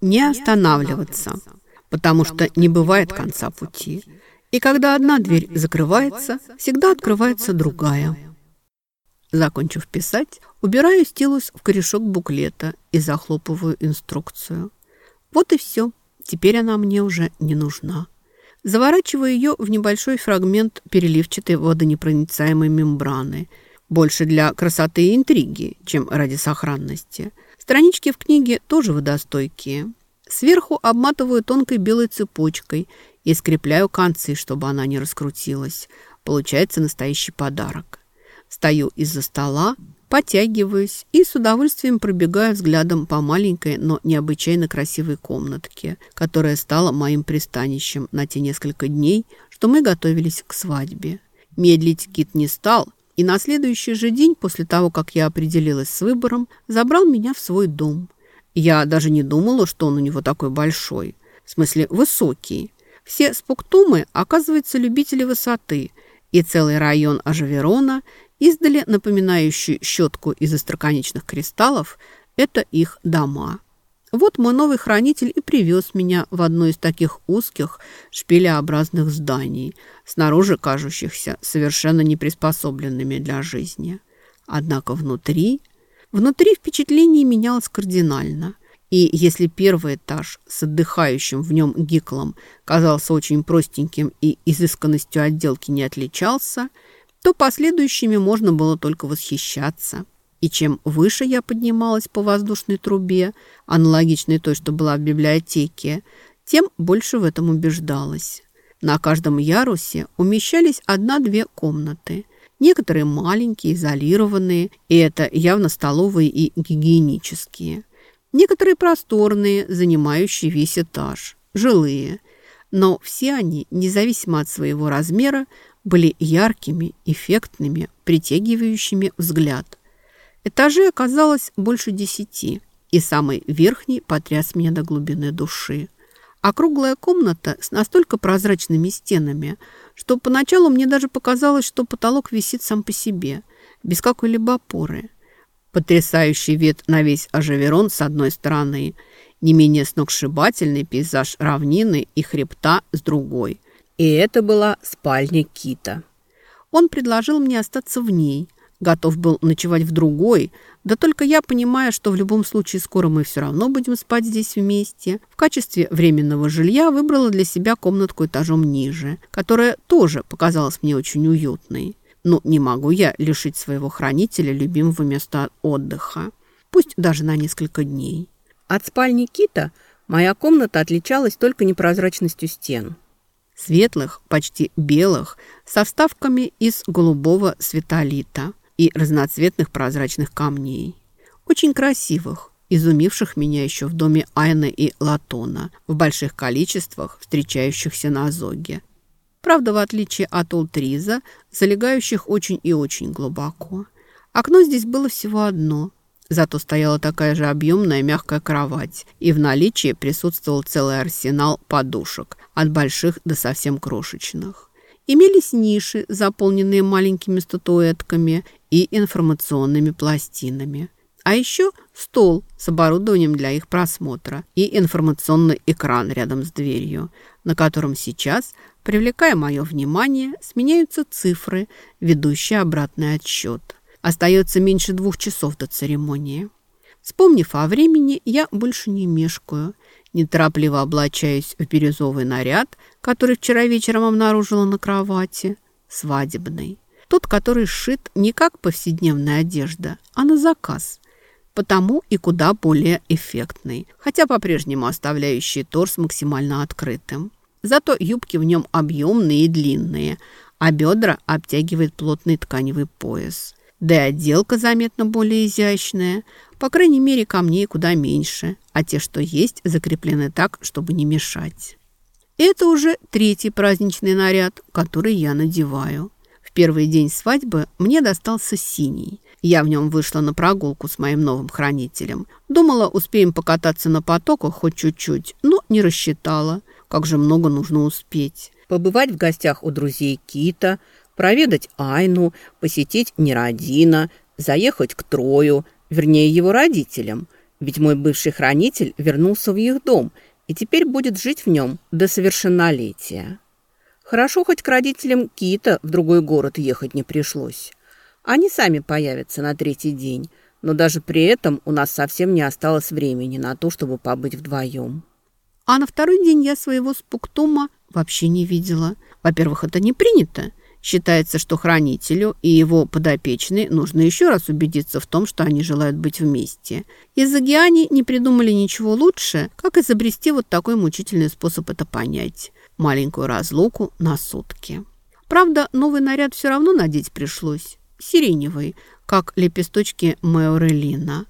Не останавливаться, потому что не бывает конца пути. И когда одна дверь закрывается, всегда открывается другая. Закончив писать, убираю стилус в корешок буклета и захлопываю инструкцию. Вот и все. Теперь она мне уже не нужна. Заворачиваю ее в небольшой фрагмент переливчатой водонепроницаемой мембраны. Больше для красоты и интриги, чем ради сохранности. Странички в книге тоже водостойкие. Сверху обматываю тонкой белой цепочкой и скрепляю концы, чтобы она не раскрутилась. Получается настоящий подарок. Стою из-за стола, потягиваюсь и с удовольствием пробегаю взглядом по маленькой, но необычайно красивой комнатке, которая стала моим пристанищем на те несколько дней, что мы готовились к свадьбе. Медлить Кит не стал, и на следующий же день, после того, как я определилась с выбором, забрал меня в свой дом. Я даже не думала, что он у него такой большой, в смысле высокий. Все спуктумы, оказывается, любители высоты, и целый район Ажаверона – Издали напоминающий щетку из остроконечных кристаллов – это их дома. Вот мой новый хранитель и привез меня в одно из таких узких шпилеобразных зданий, снаружи кажущихся совершенно неприспособленными для жизни. Однако внутри... Внутри впечатление менялось кардинально. И если первый этаж с отдыхающим в нем гиклом казался очень простеньким и изысканностью отделки не отличался – то последующими можно было только восхищаться. И чем выше я поднималась по воздушной трубе, аналогичной той, что была в библиотеке, тем больше в этом убеждалась. На каждом ярусе умещались одна-две комнаты. Некоторые маленькие, изолированные, и это явно столовые и гигиенические. Некоторые просторные, занимающие весь этаж, жилые. Но все они, независимо от своего размера, были яркими, эффектными, притягивающими взгляд. Этажей оказалось больше десяти, и самый верхний потряс меня до глубины души. Округлая комната с настолько прозрачными стенами, что поначалу мне даже показалось, что потолок висит сам по себе, без какой-либо опоры. Потрясающий вид на весь Ажаверон с одной стороны, не менее сногсшибательный пейзаж равнины и хребта с другой – и это была спальня Кита. Он предложил мне остаться в ней, готов был ночевать в другой, да только я, понимая, что в любом случае скоро мы все равно будем спать здесь вместе, в качестве временного жилья выбрала для себя комнатку этажом ниже, которая тоже показалась мне очень уютной. Но не могу я лишить своего хранителя любимого места отдыха, пусть даже на несколько дней. От спальни Кита моя комната отличалась только непрозрачностью стен – светлых, почти белых, со вставками из голубого светолита и разноцветных прозрачных камней. Очень красивых, изумивших меня еще в доме Айны и Латона, в больших количествах, встречающихся на Зоге. Правда, в отличие от Ултриза, залегающих очень и очень глубоко. Окно здесь было всего одно, Зато стояла такая же объемная мягкая кровать, и в наличии присутствовал целый арсенал подушек, от больших до совсем крошечных. Имелись ниши, заполненные маленькими статуэтками и информационными пластинами. А еще стол с оборудованием для их просмотра и информационный экран рядом с дверью, на котором сейчас, привлекая мое внимание, сменяются цифры, ведущие обратный отсчет. Остается меньше двух часов до церемонии. Вспомнив о времени, я больше не мешкаю. Неторопливо облачаюсь в бирюзовый наряд, который вчера вечером обнаружила на кровати. Свадебный. Тот, который сшит не как повседневная одежда, а на заказ. Потому и куда более эффектный, хотя по-прежнему оставляющий торс максимально открытым. Зато юбки в нем объемные и длинные, а бедра обтягивает плотный тканевый пояс. Да и отделка заметно более изящная. По крайней мере, камней куда меньше, а те, что есть, закреплены так, чтобы не мешать. Это уже третий праздничный наряд, который я надеваю. Первый день свадьбы мне достался синий. Я в нем вышла на прогулку с моим новым хранителем. Думала, успеем покататься на потоках хоть чуть-чуть, но не рассчитала. Как же много нужно успеть. Побывать в гостях у друзей Кита – проведать Айну, посетить Нерадина, заехать к Трою, вернее его родителям, Ведь мой бывший хранитель вернулся в их дом и теперь будет жить в нем до совершеннолетия. Хорошо, хоть к родителям Кита в другой город ехать не пришлось. Они сами появятся на третий день, но даже при этом у нас совсем не осталось времени на то, чтобы побыть вдвоем. А на второй день я своего спуктума вообще не видела. Во-первых, это не принято. Считается, что хранителю и его подопечной нужно еще раз убедиться в том, что они желают быть вместе. Из-за Гиани не придумали ничего лучше, как изобрести вот такой мучительный способ это понять маленькую разлуку на сутки. Правда, новый наряд все равно надеть пришлось. Сиреневый, как лепесточки Мэорелина.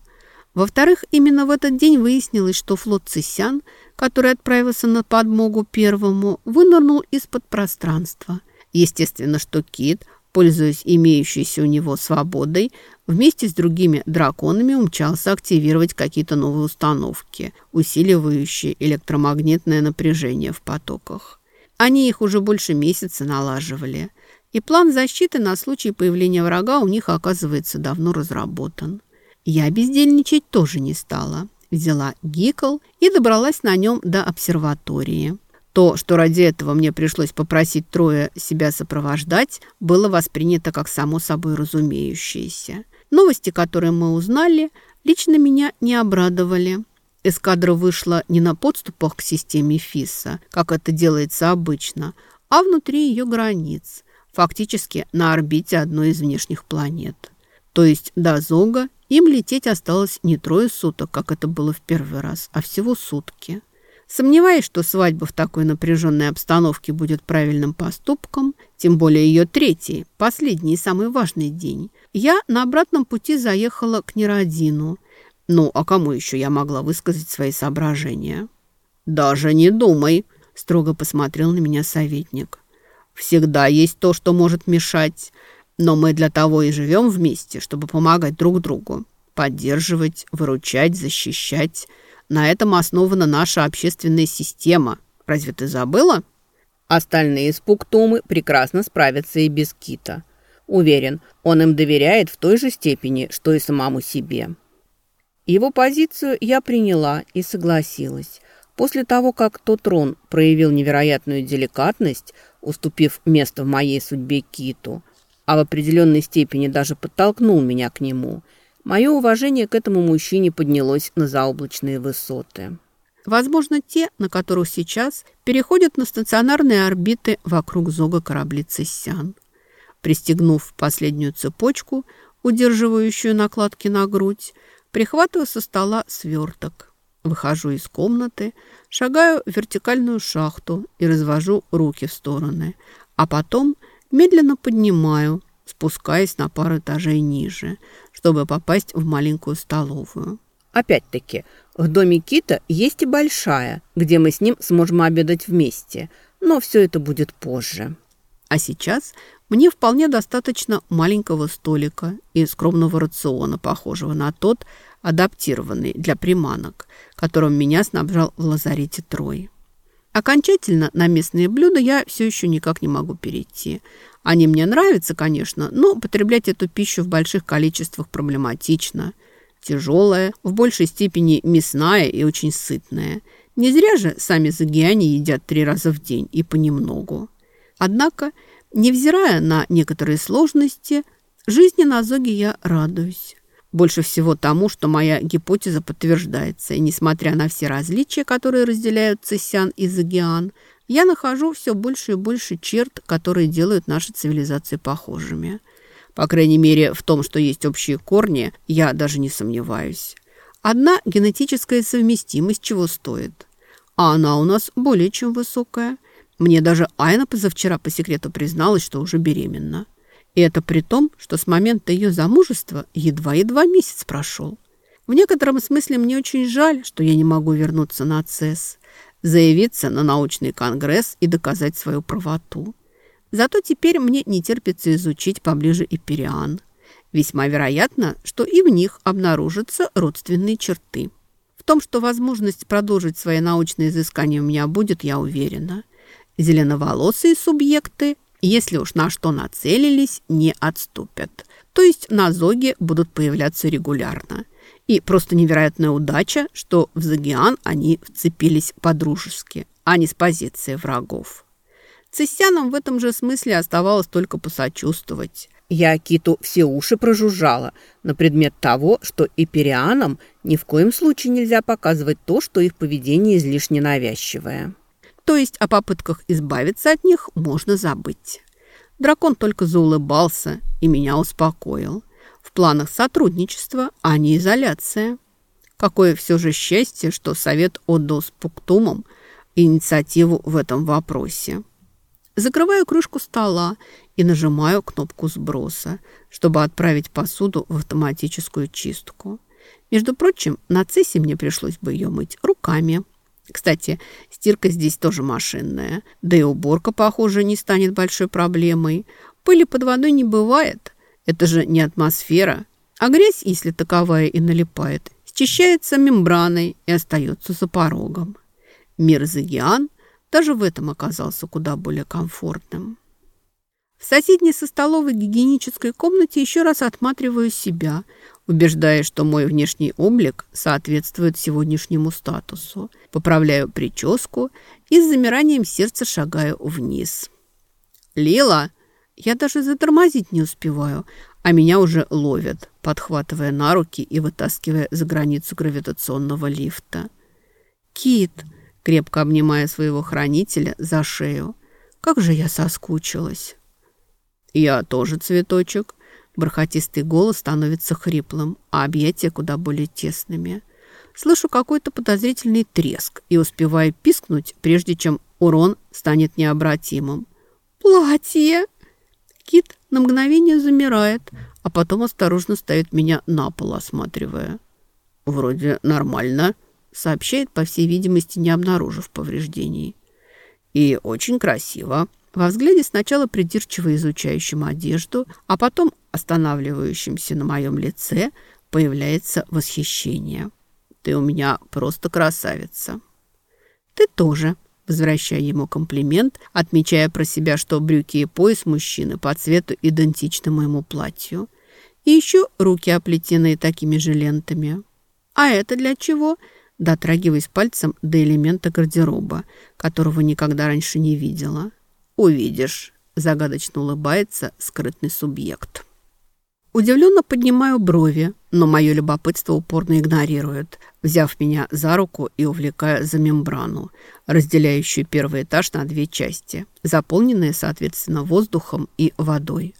Во-вторых, именно в этот день выяснилось, что флот Цисян, который отправился на подмогу первому, вынырнул из-под пространства. Естественно, что Кит, пользуясь имеющейся у него свободой, вместе с другими драконами умчался активировать какие-то новые установки, усиливающие электромагнитное напряжение в потоках. Они их уже больше месяца налаживали. И план защиты на случай появления врага у них, оказывается, давно разработан. Я бездельничать тоже не стала. Взяла гикл и добралась на нем до обсерватории. То, что ради этого мне пришлось попросить трое себя сопровождать, было воспринято как само собой разумеющееся. Новости, которые мы узнали, лично меня не обрадовали. Эскадра вышла не на подступах к системе ФИСа, как это делается обычно, а внутри ее границ, фактически на орбите одной из внешних планет. То есть до Зога им лететь осталось не трое суток, как это было в первый раз, а всего сутки. Сомневаюсь, что свадьба в такой напряженной обстановке будет правильным поступком, тем более ее третий, последний и самый важный день. Я на обратном пути заехала к Неродину – ну, а кому еще я могла высказать свои соображения? «Даже не думай», – строго посмотрел на меня советник. «Всегда есть то, что может мешать, но мы для того и живем вместе, чтобы помогать друг другу, поддерживать, выручать, защищать. На этом основана наша общественная система. Разве ты забыла?» Остальные спуктомы прекрасно справятся и без Кита. Уверен, он им доверяет в той же степени, что и самому себе. Его позицию я приняла и согласилась. После того, как тот трон проявил невероятную деликатность, уступив место в моей судьбе Киту, а в определенной степени даже подтолкнул меня к нему, мое уважение к этому мужчине поднялось на заоблачные высоты. Возможно, те, на которых сейчас переходят на стационарные орбиты вокруг зога корабли «Цессян». Пристегнув последнюю цепочку, удерживающую накладки на грудь, Прихватываю со стола сверток. Выхожу из комнаты, шагаю в вертикальную шахту и развожу руки в стороны. А потом медленно поднимаю, спускаясь на пару этажей ниже, чтобы попасть в маленькую столовую. Опять-таки, в доме Кита есть и большая, где мы с ним сможем обедать вместе, но все это будет позже. А сейчас мне вполне достаточно маленького столика и скромного рациона, похожего на тот, адаптированный для приманок, которым меня снабжал в лазарете Трой. Окончательно на местные блюда я все еще никак не могу перейти. Они мне нравятся, конечно, но употреблять эту пищу в больших количествах проблематично. Тяжелая, в большей степени мясная и очень сытная. Не зря же сами загиане едят три раза в день и понемногу. Однако Невзирая на некоторые сложности, жизни на Зоге я радуюсь. Больше всего тому, что моя гипотеза подтверждается, и несмотря на все различия, которые разделяют Цисян и Загиан, я нахожу все больше и больше черт, которые делают наши цивилизации похожими. По крайней мере, в том, что есть общие корни, я даже не сомневаюсь. Одна генетическая совместимость чего стоит. А она у нас более чем высокая – мне даже Айна позавчера по секрету призналась, что уже беременна. И это при том, что с момента ее замужества едва-едва месяц прошел. В некотором смысле мне очень жаль, что я не могу вернуться на ЦЕС, заявиться на научный конгресс и доказать свою правоту. Зато теперь мне не терпится изучить поближе Ипериан. Весьма вероятно, что и в них обнаружатся родственные черты. В том, что возможность продолжить свои научные изыскания у меня будет, я уверена – Зеленоволосые субъекты, если уж на что нацелились, не отступят. То есть на зоге будут появляться регулярно. И просто невероятная удача, что в Загиан они вцепились по-дружески, а не с позиции врагов. Цессянам в этом же смысле оставалось только посочувствовать. Я Киту все уши прожужжала на предмет того, что эперианам ни в коем случае нельзя показывать то, что их поведение излишне навязчивое. То есть о попытках избавиться от них можно забыть. Дракон только заулыбался и меня успокоил. В планах сотрудничества, а не изоляция. Какое все же счастье, что Совет отдал с Пуктумом инициативу в этом вопросе. Закрываю крышку стола и нажимаю кнопку сброса, чтобы отправить посуду в автоматическую чистку. Между прочим, на цессе мне пришлось бы ее мыть руками. Кстати, стирка здесь тоже машинная, да и уборка, похоже, не станет большой проблемой. Пыли под водой не бывает, это же не атмосфера, а грязь, если таковая и налипает, счищается мембраной и остается за порогом. Мир Загиан даже в этом оказался куда более комфортным. В соседней со столовой гигиенической комнате еще раз отматриваю себя, убеждая, что мой внешний облик соответствует сегодняшнему статусу. Поправляю прическу и с замиранием сердца шагаю вниз. «Лила!» Я даже затормозить не успеваю, а меня уже ловят, подхватывая на руки и вытаскивая за границу гравитационного лифта. «Кит!» крепко обнимая своего хранителя за шею. Как же я соскучилась. Я тоже цветочек. Бархатистый голос становится хриплым, а объятия куда более тесными. Слышу какой-то подозрительный треск и успеваю пискнуть, прежде чем урон станет необратимым. «Платье!» Кит на мгновение замирает, а потом осторожно ставит меня на пол, осматривая. «Вроде нормально», сообщает, по всей видимости, не обнаружив повреждений. И очень красиво. Во взгляде сначала придирчиво изучающим одежду, а потом останавливающимся на моем лице появляется восхищение. «Ты у меня просто красавица». «Ты тоже», возвращая ему комплимент, отмечая про себя, что брюки и пояс мужчины по цвету идентичны моему платью. И еще руки оплетенные такими же лентами. «А это для чего?» дотрагиваясь пальцем до элемента гардероба, которого никогда раньше не видела. «Увидишь», – загадочно улыбается скрытный субъект. Удивленно поднимаю брови, но мое любопытство упорно игнорирует, взяв меня за руку и увлекая за мембрану, разделяющую первый этаж на две части, заполненные, соответственно, воздухом и водой.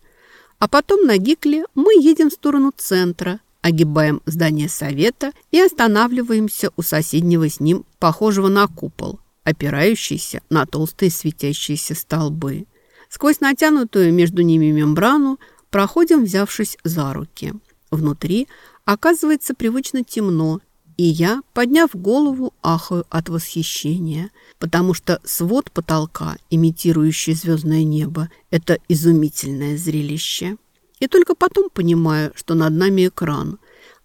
А потом на Гикле мы едем в сторону центра, огибаем здание совета и останавливаемся у соседнего с ним, похожего на купол, опирающийся на толстые светящиеся столбы. Сквозь натянутую между ними мембрану проходим, взявшись за руки. Внутри оказывается привычно темно, и я, подняв голову, ахаю от восхищения, потому что свод потолка, имитирующий звездное небо, это изумительное зрелище. И только потом понимаю, что над нами экран,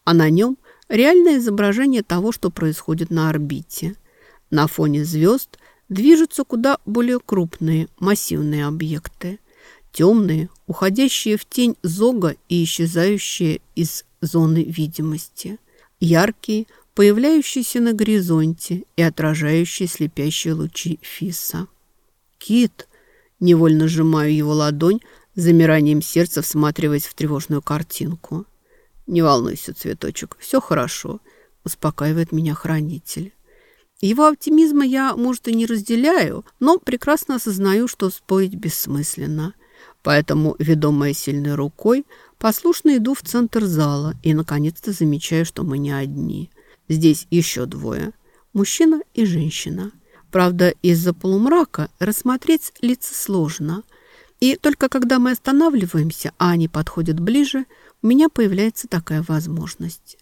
а на нем реальное изображение того, что происходит на орбите. На фоне звезд движутся куда более крупные, массивные объекты. Темные, уходящие в тень зога и исчезающие из зоны видимости. Яркие, появляющиеся на горизонте и отражающие слепящие лучи Фиса. «Кит!» Невольно сжимаю его ладонь, замиранием сердца всматриваясь в тревожную картинку. «Не волнуйся, цветочек, все хорошо», — успокаивает меня хранитель. Его оптимизма я, может, и не разделяю, но прекрасно осознаю, что спорить бессмысленно. Поэтому, ведомая сильной рукой, послушно иду в центр зала и, наконец-то, замечаю, что мы не одни. Здесь еще двое – мужчина и женщина. Правда, из-за полумрака рассмотреть лица сложно – и только когда мы останавливаемся, а они подходят ближе, у меня появляется такая возможность.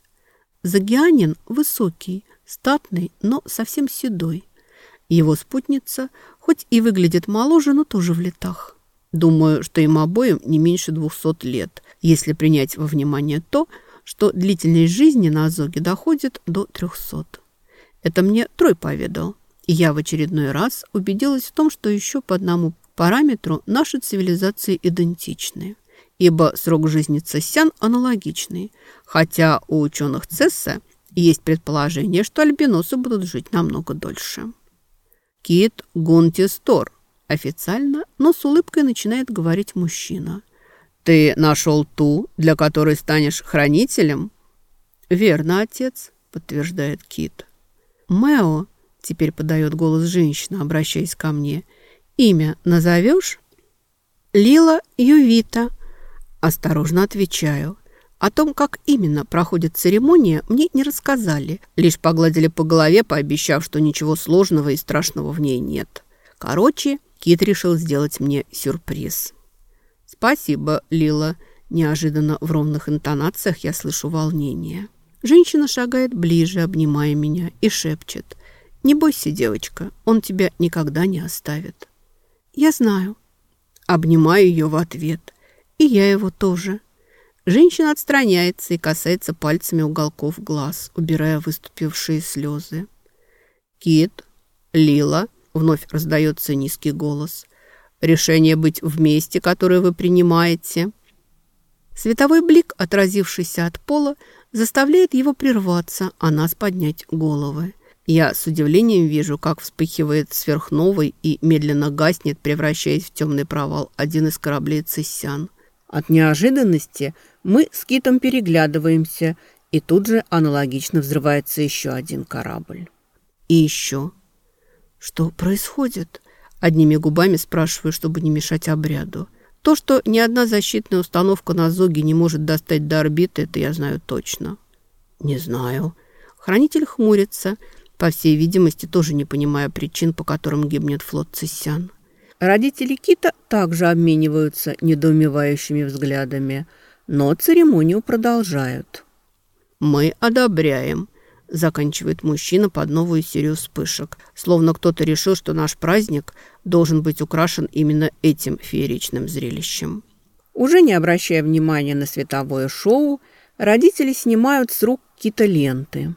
Загианин высокий, статный, но совсем седой. Его спутница, хоть и выглядит моложе, но тоже в летах. Думаю, что им обоим не меньше двухсот лет, если принять во внимание то, что длительность жизни на Азоге доходит до трехсот. Это мне Трой поведал, и я в очередной раз убедилась в том, что еще по одному параметру наши цивилизации идентичны. ибо срок жизни цессян аналогичный, хотя у ученых Цесса есть предположение, что альбиносы будут жить намного дольше. Кит Гунтистор. Официально, но с улыбкой начинает говорить мужчина. «Ты нашел ту, для которой станешь хранителем?» «Верно, отец», — подтверждает Кит. «Мэо», — теперь подает голос женщина, обращаясь ко мне, — «имя назовешь?» «Лила Ювита», — осторожно отвечаю. О том, как именно проходит церемония, мне не рассказали, лишь погладили по голове, пообещав, что ничего сложного и страшного в ней нет. Короче, Кит решил сделать мне сюрприз. «Спасибо, Лила». Неожиданно в ровных интонациях я слышу волнение. Женщина шагает ближе, обнимая меня, и шепчет. «Не бойся, девочка, он тебя никогда не оставит». «Я знаю». Обнимаю ее в ответ. И я его тоже. Женщина отстраняется и касается пальцами уголков глаз, убирая выступившие слезы. «Кит, Лила», — вновь раздается низкий голос, «решение быть вместе, которое вы принимаете». Световой блик, отразившийся от пола, заставляет его прерваться, а нас поднять головы. Я с удивлением вижу, как вспыхивает сверхновой и медленно гаснет, превращаясь в темный провал один из кораблей «Цессян». От неожиданности мы с Китом переглядываемся, и тут же аналогично взрывается еще один корабль. И еще. Что происходит? Одними губами спрашиваю, чтобы не мешать обряду. То, что ни одна защитная установка на Зоге не может достать до орбиты, это я знаю точно. Не знаю. Хранитель хмурится, по всей видимости, тоже не понимая причин, по которым гибнет флот Цисян. Родители Кита также обмениваются недоумевающими взглядами, но церемонию продолжают. «Мы одобряем», – заканчивает мужчина под новую серию вспышек, словно кто-то решил, что наш праздник должен быть украшен именно этим фееричным зрелищем. Уже не обращая внимания на световое шоу, родители снимают с рук Кита ленты.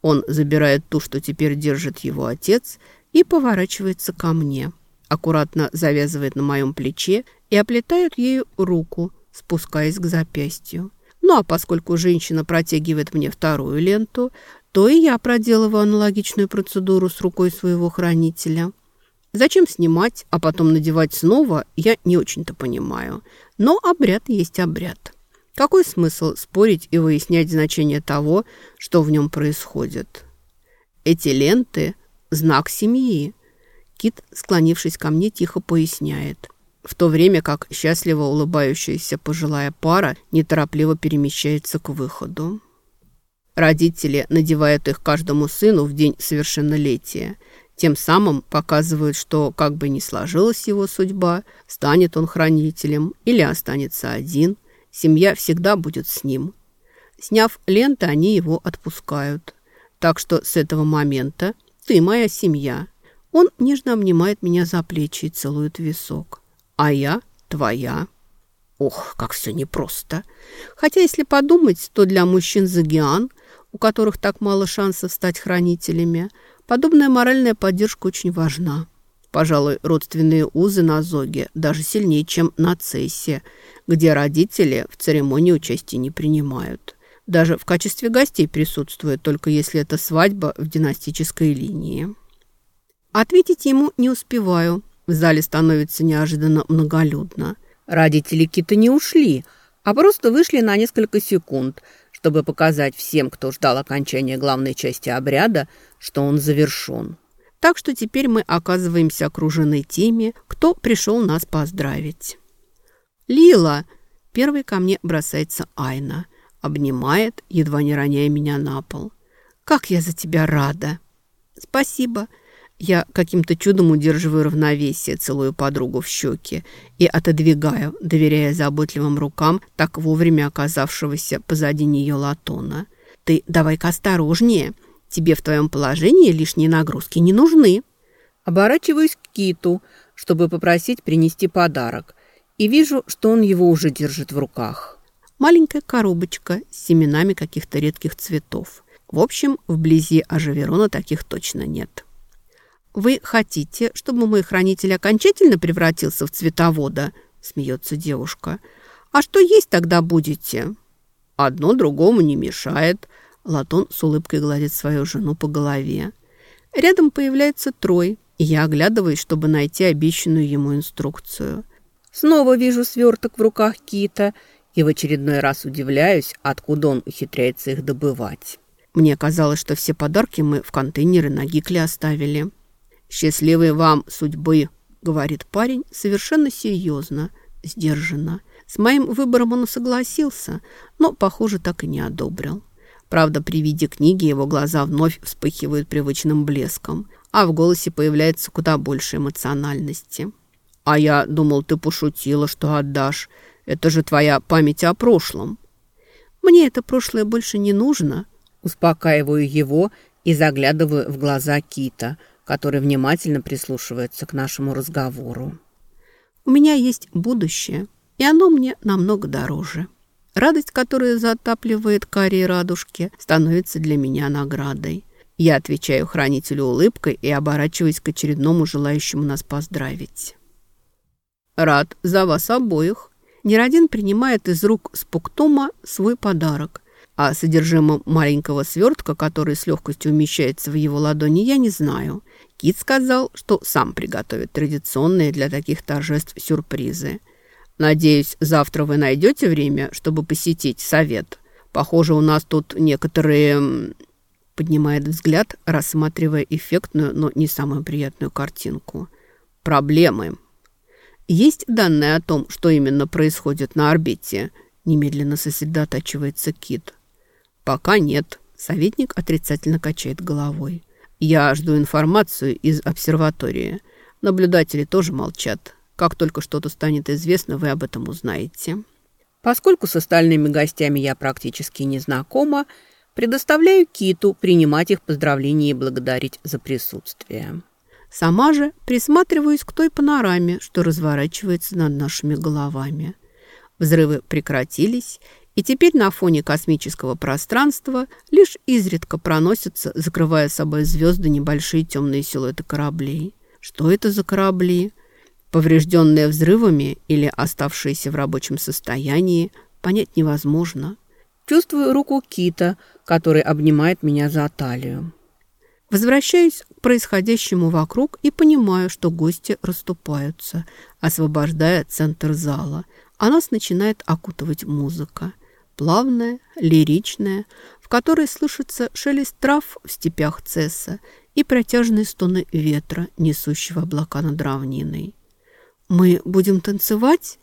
Он забирает ту, что теперь держит его отец, и поворачивается ко мне – аккуратно завязывает на моем плече и оплетает ею руку, спускаясь к запястью. Ну а поскольку женщина протягивает мне вторую ленту, то и я проделываю аналогичную процедуру с рукой своего хранителя. Зачем снимать, а потом надевать снова, я не очень-то понимаю. Но обряд есть обряд. Какой смысл спорить и выяснять значение того, что в нем происходит? Эти ленты – знак семьи. Кит, склонившись ко мне, тихо поясняет. В то время как счастливо улыбающаяся пожилая пара неторопливо перемещается к выходу. Родители надевают их каждому сыну в день совершеннолетия. Тем самым показывают, что, как бы ни сложилась его судьба, станет он хранителем или останется один, семья всегда будет с ним. Сняв ленты, они его отпускают. Так что с этого момента ты моя семья – он нежно обнимает меня за плечи и целует висок. А я твоя. Ох, как все непросто. Хотя, если подумать, то для мужчин Загиан, у которых так мало шансов стать хранителями, подобная моральная поддержка очень важна. Пожалуй, родственные узы на Зоге даже сильнее, чем на Цессе, где родители в церемонии участия не принимают. Даже в качестве гостей присутствуют, только если это свадьба в династической линии. Ответить ему не успеваю. В зале становится неожиданно многолюдно. Родители Кита не ушли, а просто вышли на несколько секунд, чтобы показать всем, кто ждал окончания главной части обряда, что он завершен. Так что теперь мы оказываемся окружены теми, кто пришел нас поздравить. «Лила!» Первый ко мне бросается Айна. Обнимает, едва не роняя меня на пол. «Как я за тебя рада!» «Спасибо!» Я каким-то чудом удерживаю равновесие, целую подругу в щеки и отодвигаю, доверяя заботливым рукам так вовремя оказавшегося позади нее латона. «Ты давай-ка осторожнее. Тебе в твоем положении лишние нагрузки не нужны». Оборачиваюсь к Киту, чтобы попросить принести подарок, и вижу, что он его уже держит в руках. Маленькая коробочка с семенами каких-то редких цветов. В общем, вблизи Ажаверона таких точно нет. «Вы хотите, чтобы мой хранитель окончательно превратился в цветовода?» – смеется девушка. А что есть тогда будете?» «Одно другому не мешает». Латон с улыбкой гладит свою жену по голове. Рядом появляется Трой, и я оглядываюсь, чтобы найти обещанную ему инструкцию. Снова вижу сверток в руках Кита и в очередной раз удивляюсь, откуда он ухитряется их добывать. Мне казалось, что все подарки мы в контейнеры на Гикле оставили. «Счастливой вам судьбы», — говорит парень совершенно серьезно, сдержанно. С моим выбором он согласился, но, похоже, так и не одобрил. Правда, при виде книги его глаза вновь вспыхивают привычным блеском, а в голосе появляется куда больше эмоциональности. «А я думал, ты пошутила, что отдашь. Это же твоя память о прошлом». «Мне это прошлое больше не нужно», Успокаиваю его и заглядываю в глаза Кита, который внимательно прислушивается к нашему разговору. «У меня есть будущее, и оно мне намного дороже. Радость, которая затапливает карие радужки, становится для меня наградой. Я отвечаю хранителю улыбкой и оборачиваюсь к очередному желающему нас поздравить. «Рад за вас обоих». Неродин принимает из рук Спуктума свой подарок а содержимом маленького свертка, который с легкостью умещается в его ладони, я не знаю. Кит сказал, что сам приготовит традиционные для таких торжеств сюрпризы. Надеюсь, завтра вы найдете время, чтобы посетить совет. Похоже, у нас тут некоторые... Поднимает взгляд, рассматривая эффектную, но не самую приятную картинку. Проблемы. Есть данные о том, что именно происходит на орбите? Немедленно сосредотачивается Кит. «Пока нет», — советник отрицательно качает головой. «Я жду информацию из обсерватории. Наблюдатели тоже молчат. Как только что-то станет известно, вы об этом узнаете». Поскольку с остальными гостями я практически не знакома, предоставляю Киту принимать их поздравления и благодарить за присутствие. Сама же присматриваюсь к той панораме, что разворачивается над нашими головами. Взрывы прекратились, и теперь на фоне космического пространства лишь изредка проносятся, закрывая собой звезды, небольшие темные силуэты кораблей. Что это за корабли? Поврежденные взрывами или оставшиеся в рабочем состоянии, понять невозможно. Чувствую руку Кита, который обнимает меня за талию. Возвращаюсь к происходящему вокруг и понимаю, что гости расступаются, освобождая центр зала, а нас начинает окутывать музыка плавная, лиричная, в которой слышится шелест трав в степях Цесса и протяжные стоны ветра, несущего облака над равниной. «Мы будем танцевать?»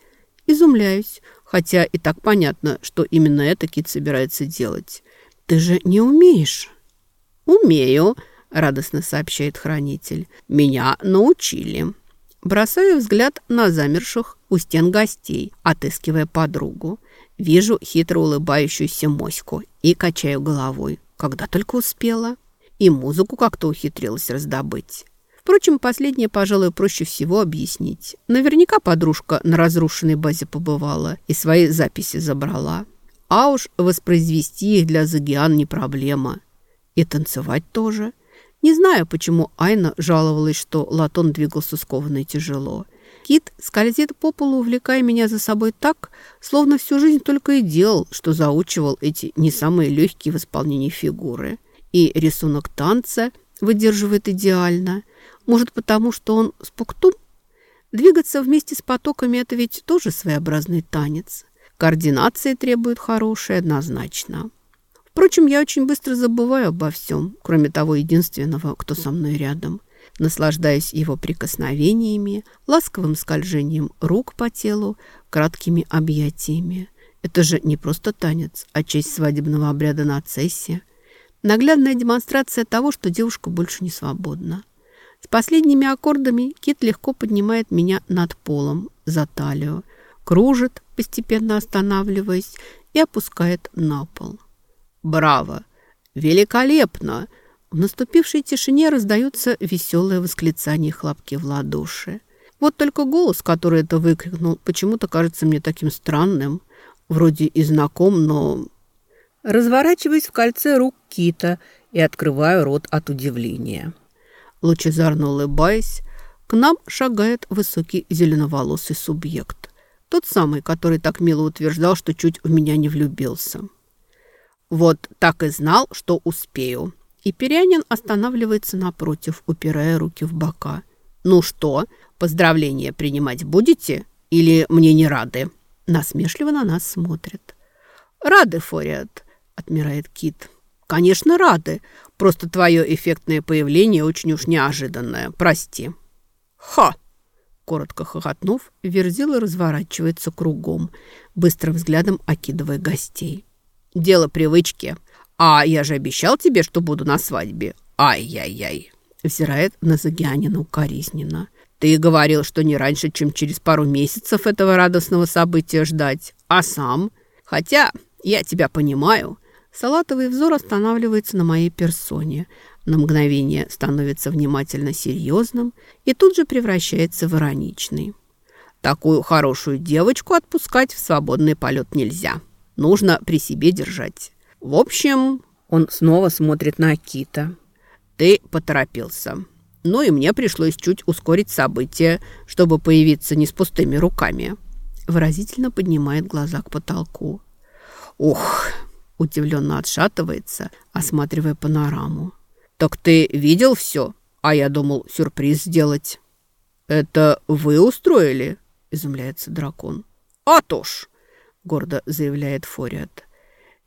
Изумляюсь, хотя и так понятно, что именно это Кит собирается делать. «Ты же не умеешь?» «Умею», — радостно сообщает хранитель. «Меня научили». Бросаю взгляд на замерших у стен гостей, отыскивая подругу. Вижу хитро улыбающуюся моську и качаю головой, когда только успела. И музыку как-то ухитрилась раздобыть. Впрочем, последнее, пожалуй, проще всего объяснить. Наверняка подружка на разрушенной базе побывала и свои записи забрала. А уж воспроизвести их для Загиан не проблема. И танцевать тоже. Не знаю, почему Айна жаловалась, что латон двигался скованно и тяжело. Кит скользит по полу, увлекая меня за собой так, словно всю жизнь только и делал, что заучивал эти не самые легкие в исполнении фигуры. И рисунок танца выдерживает идеально. Может, потому что он спуктум? Двигаться вместе с потоками – это ведь тоже своеобразный танец. Координация требует хорошей однозначно. Впрочем, я очень быстро забываю обо всем, кроме того единственного, кто со мной рядом – наслаждаясь его прикосновениями, ласковым скольжением рук по телу, краткими объятиями. Это же не просто танец, а честь свадебного обряда на цессе. Наглядная демонстрация того, что девушка больше не свободна. С последними аккордами Кит легко поднимает меня над полом, за талию, кружит, постепенно останавливаясь, и опускает на пол. «Браво! Великолепно!» В наступившей тишине раздаются веселые восклицания и хлопки в ладоши. Вот только голос, который это выкрикнул, почему-то кажется мне таким странным. Вроде и знаком, но... Разворачиваюсь в кольце рук Кита и открываю рот от удивления. Лучезарно улыбаясь, к нам шагает высокий зеленоволосый субъект. Тот самый, который так мило утверждал, что чуть в меня не влюбился. Вот так и знал, что успею. И Перянин останавливается напротив, упирая руки в бока. «Ну что, поздравления принимать будете? Или мне не рады?» Насмешливо на нас смотрит. «Рады, Фориат», — отмирает Кит. «Конечно, рады. Просто твое эффектное появление очень уж неожиданное. Прости». «Ха!» Коротко хохотнув, Верзила разворачивается кругом, быстрым взглядом окидывая гостей. «Дело привычки. А я же обещал тебе, что буду на свадьбе. Ай-яй-яй!» Взирает на Загианина укоризненно. «Ты говорил, что не раньше, чем через пару месяцев этого радостного события ждать. А сам? Хотя я тебя понимаю». Салатовый взор останавливается на моей персоне – на мгновение становится внимательно серьезным и тут же превращается в ироничный. Такую хорошую девочку отпускать в свободный полет нельзя. Нужно при себе держать. В общем, он снова смотрит на Кита. Ты поторопился. Ну и мне пришлось чуть ускорить события, чтобы появиться не с пустыми руками. Выразительно поднимает глаза к потолку. Ух, удивленно отшатывается, осматривая панораму. «Так ты видел все? А я думал сюрприз сделать». «Это вы устроили?» – изумляется дракон. «А то ж!» – гордо заявляет Фориат.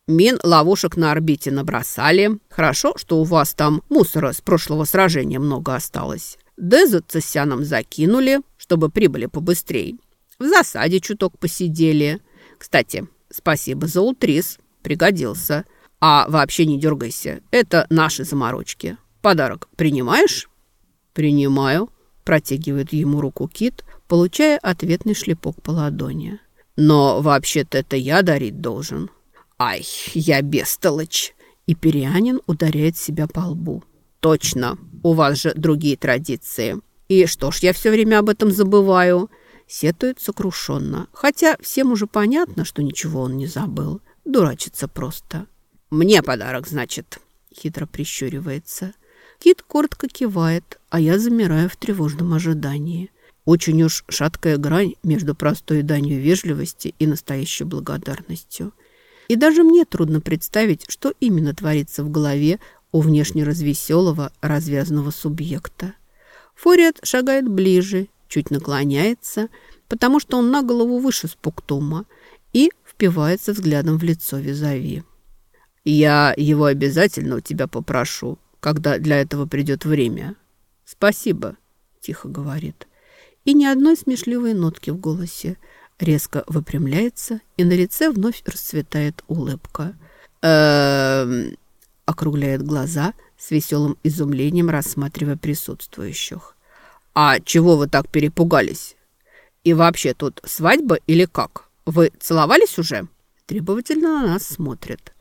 «Мин ловушек на орбите набросали. Хорошо, что у вас там мусора с прошлого сражения много осталось. Дезу с Сяном закинули, чтобы прибыли побыстрее. В засаде чуток посидели. Кстати, спасибо за утрис. Пригодился. А вообще не дергайся, это наши заморочки. Подарок принимаешь?» «Принимаю», – протягивает ему руку Кит, получая ответный шлепок по ладони. «Но вообще-то это я дарить должен». «Ай, я бестолочь!» И Перианин ударяет себя по лбу. «Точно, у вас же другие традиции. И что ж, я все время об этом забываю?» Сетует сокрушенно, хотя всем уже понятно, что ничего он не забыл. Дурачится просто. «Мне подарок, значит», — хитро прищуривается. Кит коротко кивает, а я замираю в тревожном ожидании. Очень уж шаткая грань между простой данью вежливости и настоящей благодарностью. И даже мне трудно представить, что именно творится в голове у внешне развеселого, развязанного субъекта. Фориат шагает ближе, чуть наклоняется, потому что он на голову выше спуктума и впивается взглядом в лицо визави. Я его обязательно у тебя попрошу, когда для этого придет время. Спасибо, тихо говорит. И ни одной смешливой нотки в голосе. Резко выпрямляется, и на лице вновь расцветает улыбка. Эм... Округляет глаза с веселым изумлением, рассматривая присутствующих. «А чего вы так перепугались? И вообще тут свадьба или как? Вы целовались уже?» Требовательно на нас смотрит.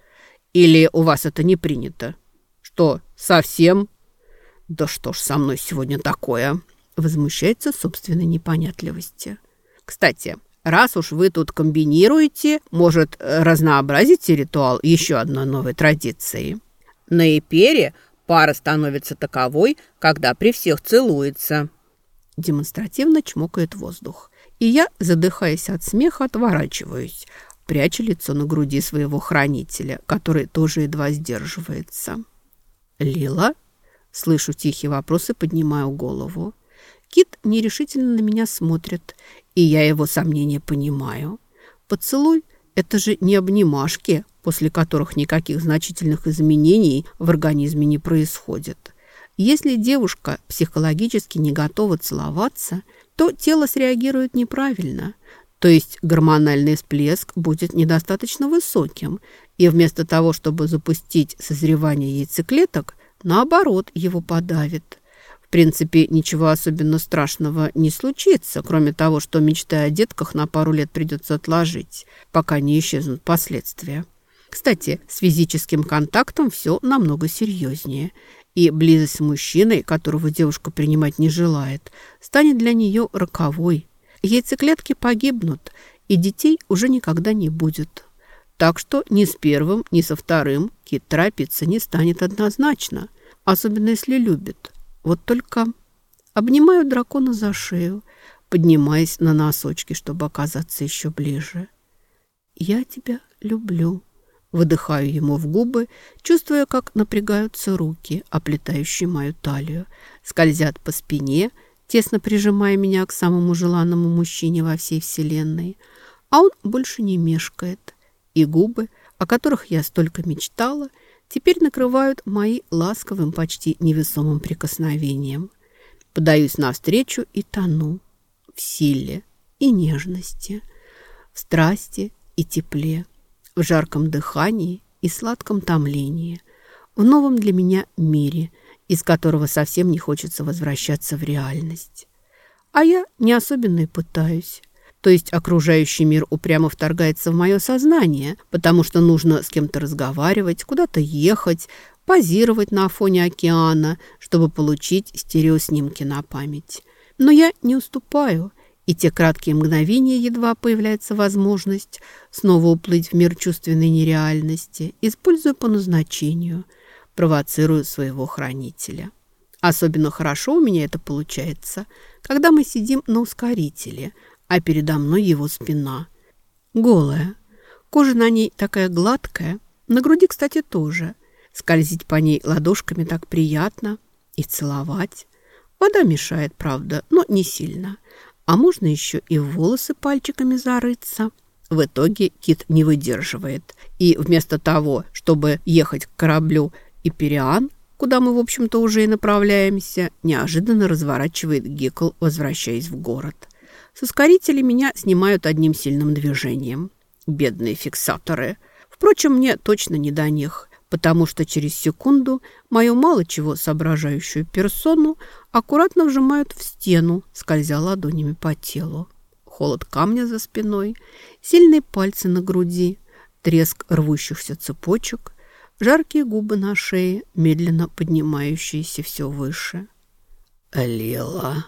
Или у вас это не принято? Что, совсем? Да что ж со мной сегодня такое? Возмущается собственной непонятливости. Кстати, раз уж вы тут комбинируете, может, разнообразите ритуал еще одной новой традицией? На Эпере пара становится таковой, когда при всех целуется. Демонстративно чмокает воздух. И я, задыхаясь от смеха, отворачиваюсь, пряча лицо на груди своего хранителя, который тоже едва сдерживается. «Лила?» Слышу тихий вопрос и поднимаю голову. Кит нерешительно на меня смотрит, и я его сомнения понимаю. Поцелуй – это же не обнимашки, после которых никаких значительных изменений в организме не происходит. Если девушка психологически не готова целоваться, то тело среагирует неправильно. То есть гормональный всплеск будет недостаточно высоким, и вместо того, чтобы запустить созревание яйцеклеток, наоборот, его подавит. Принципе, ничего особенно страшного не случится, кроме того, что мечты о детках на пару лет придется отложить, пока не исчезнут последствия. Кстати, с физическим контактом все намного серьезнее, и близость с мужчиной, которого девушка принимать не желает, станет для нее роковой – яйцеклетки погибнут, и детей уже никогда не будет. Так что ни с первым, ни со вторым кит торопиться не станет однозначно, особенно если любит. Вот только обнимаю дракона за шею, поднимаясь на носочки, чтобы оказаться еще ближе. «Я тебя люблю», — выдыхаю ему в губы, чувствуя, как напрягаются руки, оплетающие мою талию, скользят по спине, тесно прижимая меня к самому желанному мужчине во всей вселенной. А он больше не мешкает, и губы, о которых я столько мечтала, теперь накрывают мои ласковым, почти невесомым прикосновением. Подаюсь навстречу и тону в силе и нежности, в страсти и тепле, в жарком дыхании и сладком томлении, в новом для меня мире, из которого совсем не хочется возвращаться в реальность. А я не особенно и пытаюсь. То есть окружающий мир упрямо вторгается в мое сознание, потому что нужно с кем-то разговаривать, куда-то ехать, позировать на фоне океана, чтобы получить стереоснимки на память. Но я не уступаю, и те краткие мгновения едва появляется возможность снова уплыть в мир чувственной нереальности, используя по назначению, провоцируя своего хранителя. Особенно хорошо у меня это получается, когда мы сидим на ускорителе – а передо мной его спина. Голая. Кожа на ней такая гладкая, на груди, кстати, тоже. Скользить по ней ладошками так приятно и целовать. Вода мешает, правда, но не сильно. А можно еще и в волосы пальчиками зарыться. В итоге кит не выдерживает. И вместо того, чтобы ехать к кораблю Ипериан, куда мы, в общем-то, уже и направляемся, неожиданно разворачивает Гекл, возвращаясь в город. С ускорителя меня снимают одним сильным движением. Бедные фиксаторы. Впрочем, мне точно не до них, потому что через секунду мою мало чего соображающую персону аккуратно вжимают в стену, скользя ладонями по телу. Холод камня за спиной, сильные пальцы на груди, треск рвущихся цепочек, жаркие губы на шее, медленно поднимающиеся все выше. «Лила!»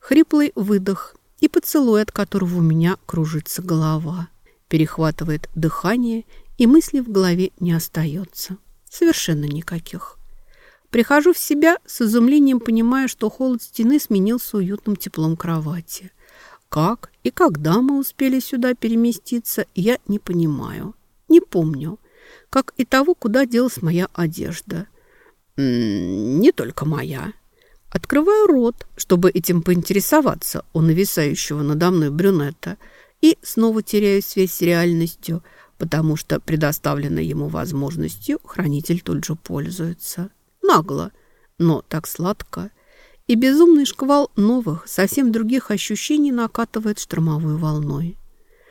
Хриплый выдох, и поцелуй, от которого у меня кружится голова. Перехватывает дыхание, и мыслей в голове не остается. Совершенно никаких. Прихожу в себя, с изумлением понимая, что холод стены сменился уютным теплом кровати. Как и когда мы успели сюда переместиться, я не понимаю. Не помню. Как и того, куда делась моя одежда. М -м, не только моя. Открываю рот, чтобы этим поинтересоваться у нависающего надо мной брюнета, и снова теряю связь с реальностью, потому что предоставленной ему возможностью хранитель тут же пользуется. Нагло, но так сладко. И безумный шквал новых, совсем других ощущений накатывает штормовой волной.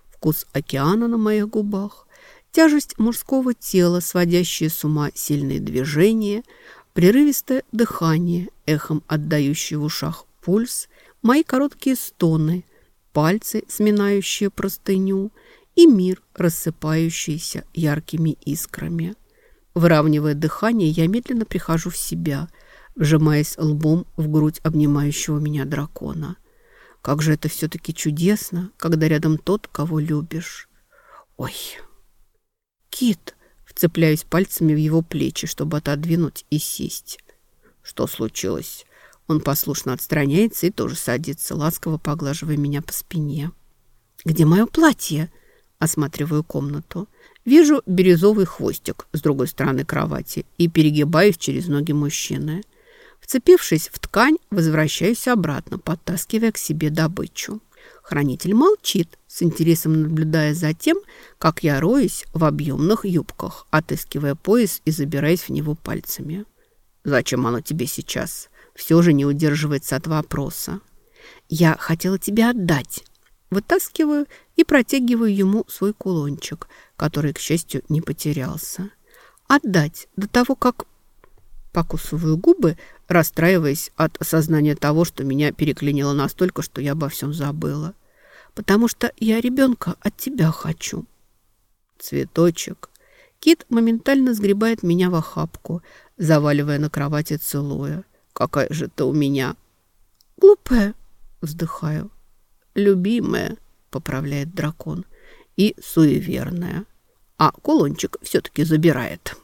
Вкус океана на моих губах, тяжесть мужского тела, сводящие с ума сильные движения – Прерывистое дыхание, эхом отдающее в ушах пульс, мои короткие стоны, пальцы, сминающие простыню, и мир, рассыпающийся яркими искрами. Выравнивая дыхание, я медленно прихожу в себя, вжимаясь лбом в грудь обнимающего меня дракона. Как же это все-таки чудесно, когда рядом тот, кого любишь. Ой, Кит! Вцепляюсь пальцами в его плечи, чтобы отодвинуть и сесть. Что случилось? Он послушно отстраняется и тоже садится, ласково поглаживая меня по спине. «Где мое платье?» Осматриваю комнату. Вижу бирюзовый хвостик с другой стороны кровати и перегибаюсь через ноги мужчины. Вцепившись в ткань, возвращаюсь обратно, подтаскивая к себе добычу. Хранитель молчит, с интересом наблюдая за тем, как я роюсь в объемных юбках, отыскивая пояс и забираясь в него пальцами. «Зачем оно тебе сейчас?» Все же не удерживается от вопроса. «Я хотела тебе отдать». Вытаскиваю и протягиваю ему свой кулончик, который, к счастью, не потерялся. «Отдать до того, как...» Покусываю губы, расстраиваясь от осознания того, что меня переклинило настолько, что я обо всем забыла. «Потому что я ребенка от тебя хочу». «Цветочек». Кит моментально сгребает меня в охапку, заваливая на кровати целуя. «Какая же ты у меня!» «Глупая!» — вздыхаю. «Любимая!» — поправляет дракон. «И суеверная. А кулончик все-таки забирает».